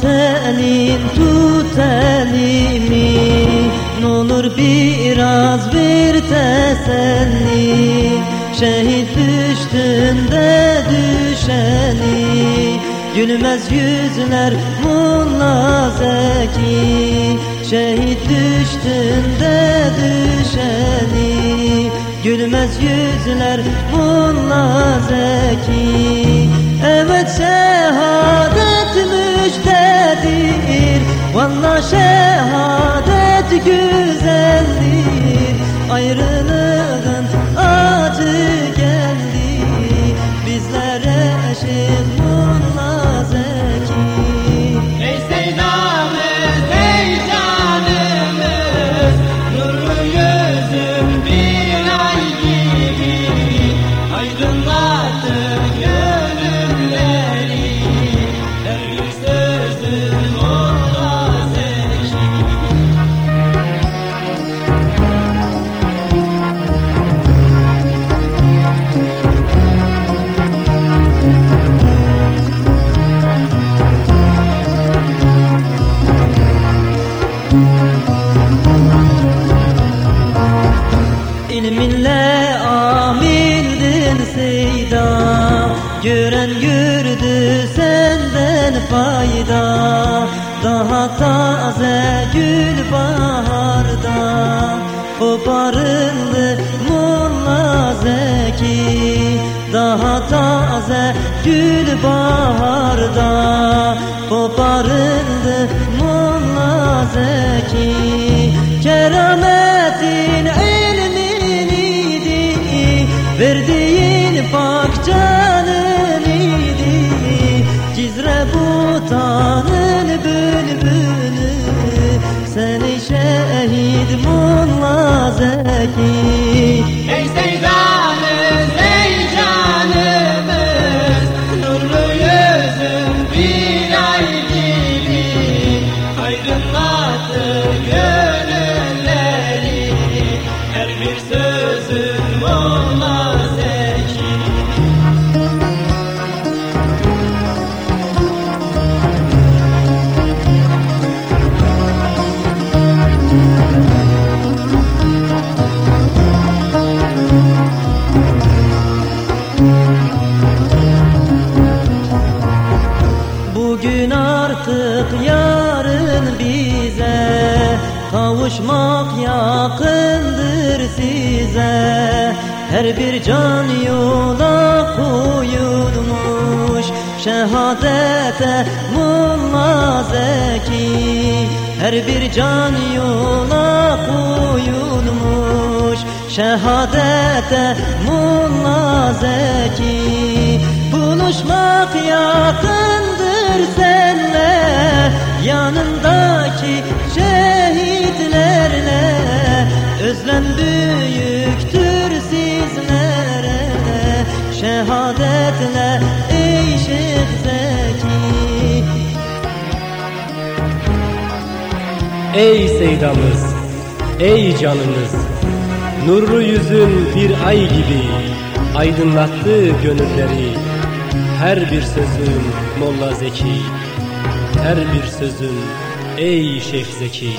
Tut tut elimi N'olur biraz bir teselli. Şehit düştüğünde düşeni Gülmez yüzler Mulla Zeki. Şehit düştüğünde düşeni Gülmez yüzler Mulla Zeki güzeldir Ayrılığın acı geldi. Bizlere eşit Mulla Zeki. Ey sevdamız, ey yüzün bir ay gibi. Aydınlattın gönülleri Her İlminle amildin seyda. Gören gördü senden fayda. Daha taze gül baharda. Koparıldı Mulla Zeki. Daha taze gül baharda. Koparıldı Mulla Zeki. Kerametin Verdiğin pak canın idi Cizre butanın bülbülü. Seni şehit Mulla Zeki. Ey sevdamız, ey canımız Nurlu yüzün bir ay gibi. Aydınlattı gönülleri artık yarın bize Kavuşmak yakındır size. Her bir can yola koyulmuş Şehadete Mulla Zeki Her bir can yola koyulmuş Şehadete Mulla Zeki Buluşmak Yanındaki şehitlerle Özlem büyüktür sizlere. Şehadetle ey Şeyh Zeki Ey seydamız, ey canımız Nurlu yüzün bir ay gibi Aydınlattı gönülleri Her bir sözün Molla Zeki Her bir sözün ey Şeyh Zeki